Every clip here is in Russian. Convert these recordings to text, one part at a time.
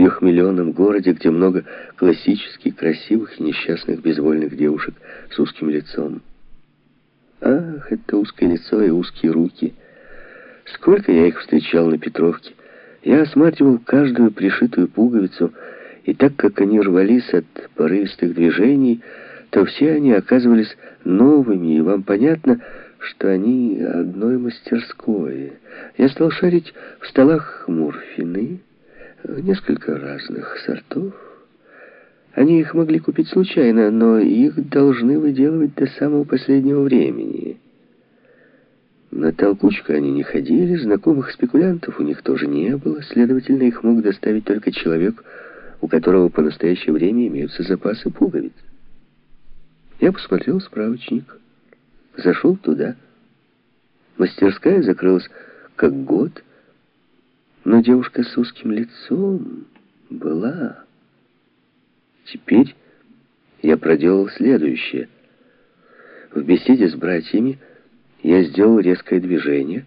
трехмиллионном городе, где много классически красивых и несчастных безвольных девушек с узким лицом. Ах, это узкое лицо и узкие руки. Сколько я их встречал на Петровке. Я осматривал каждую пришитую пуговицу, и так как они рвались от порывистых движений, то все они оказывались новыми, и вам понятно, что они одной мастерской. Я стал шарить в столах мурфины, несколько разных сортов. Они их могли купить случайно, но их должны выделывать до самого последнего времени. На толкучку они не ходили, знакомых спекулянтов у них тоже не было, следовательно, их мог доставить только человек, у которого по настоящее время имеются запасы пуговиц. Я посмотрел справочник, зашел туда. Мастерская закрылась как год, но девушка с узким лицом была. Теперь я проделал следующее. В беседе с братьями я сделал резкое движение,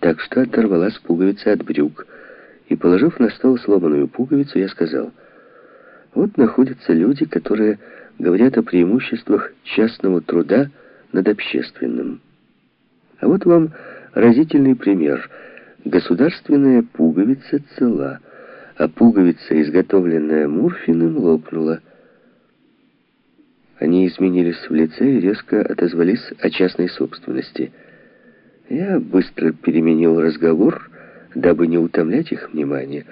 так что оторвалась пуговица от брюк, и, положив на стол сломанную пуговицу, я сказал, «Вот находятся люди, которые говорят о преимуществах частного труда над общественным. А вот вам разительный пример. Государственная пуговица цела, а пуговица, изготовленная Мурфиным, лопнула. Они изменились в лице и резко отозвались о частной собственности. Я быстро переменил разговор, дабы не утомлять их внимание,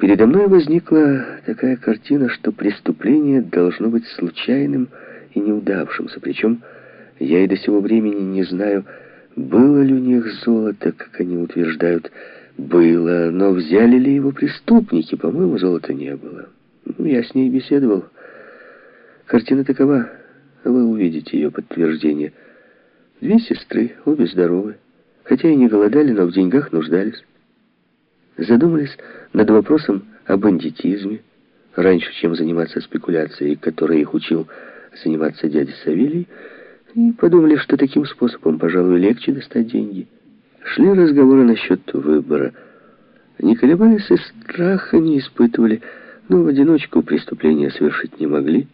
Передо мной возникла такая картина, что преступление должно быть случайным и неудавшимся. Причем я и до сего времени не знаю, было ли у них золото, как они утверждают. Было, но взяли ли его преступники? По-моему, золота не было. Ну, я с ней беседовал. Картина такова. Вы увидите ее подтверждение. Две сестры, обе здоровы. Хотя и не голодали, но в деньгах нуждались задумались над вопросом о бандитизме, раньше, чем заниматься спекуляцией, которой их учил заниматься дядя Савелий, и подумали, что таким способом, пожалуй, легче достать деньги. Шли разговоры насчет выбора. Не колебались и страха не испытывали, но в одиночку преступления совершить не могли.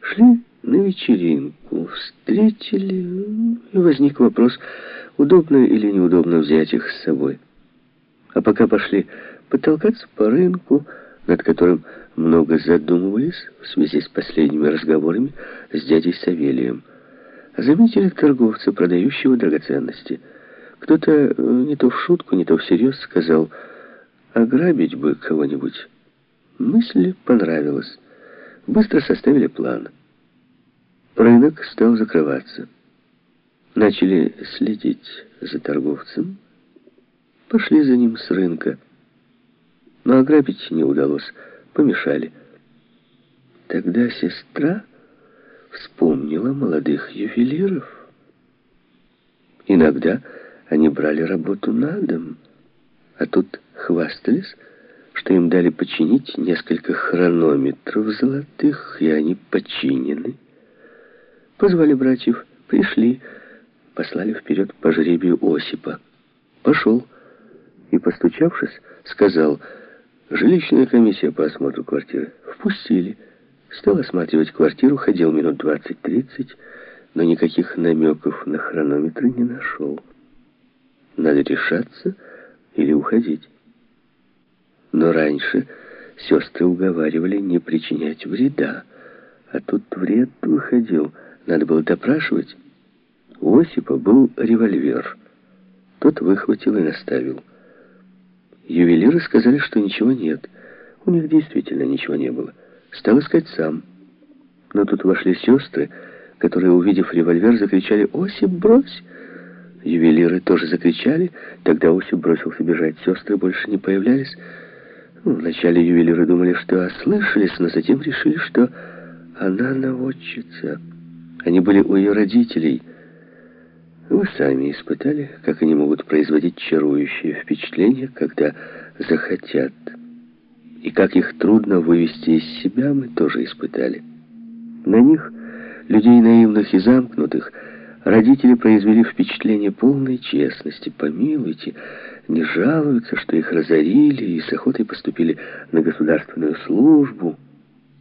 Шли на вечеринку, встретили, и возник вопрос, удобно или неудобно взять их с собой. А пока пошли потолкаться по рынку, над которым много задумывались в связи с последними разговорами с дядей Савелием. Заметили торговца, продающего драгоценности. Кто-то э, не то в шутку, не то всерьез сказал, ограбить бы кого-нибудь. Мысль понравилась. Быстро составили план. Рынок стал закрываться. Начали следить за торговцем, Пошли за ним с рынка. Но ограбить не удалось, помешали. Тогда сестра вспомнила молодых ювелиров. Иногда они брали работу на дом, а тут хвастались, что им дали починить несколько хронометров золотых, и они починены. Позвали братьев, пришли, послали вперед по жребию Осипа. Пошел и, постучавшись, сказал, «Жилищная комиссия по осмотру квартиры». Впустили. Стал осматривать квартиру, ходил минут двадцать-тридцать, но никаких намеков на хронометры не нашел. Надо решаться или уходить. Но раньше сестры уговаривали не причинять вреда, а тут вред выходил, надо было допрашивать. У Осипа был револьвер. Тот выхватил и наставил. Ювелиры сказали, что ничего нет. У них действительно ничего не было. Стал искать сам. Но тут вошли сестры, которые, увидев револьвер, закричали «Осип, брось!». Ювелиры тоже закричали. Тогда Осип бросился бежать. Сестры больше не появлялись. Ну, вначале ювелиры думали, что ослышались, но затем решили, что она наводчица. Они были у ее родителей – вы сами испытали, как они могут производить чарующее впечатление, когда захотят. И как их трудно вывести из себя, мы тоже испытали. На них, людей наивных и замкнутых, Родители произвели впечатление полной честности. Помилуйте, не жалуются, что их разорили и с охотой поступили на государственную службу.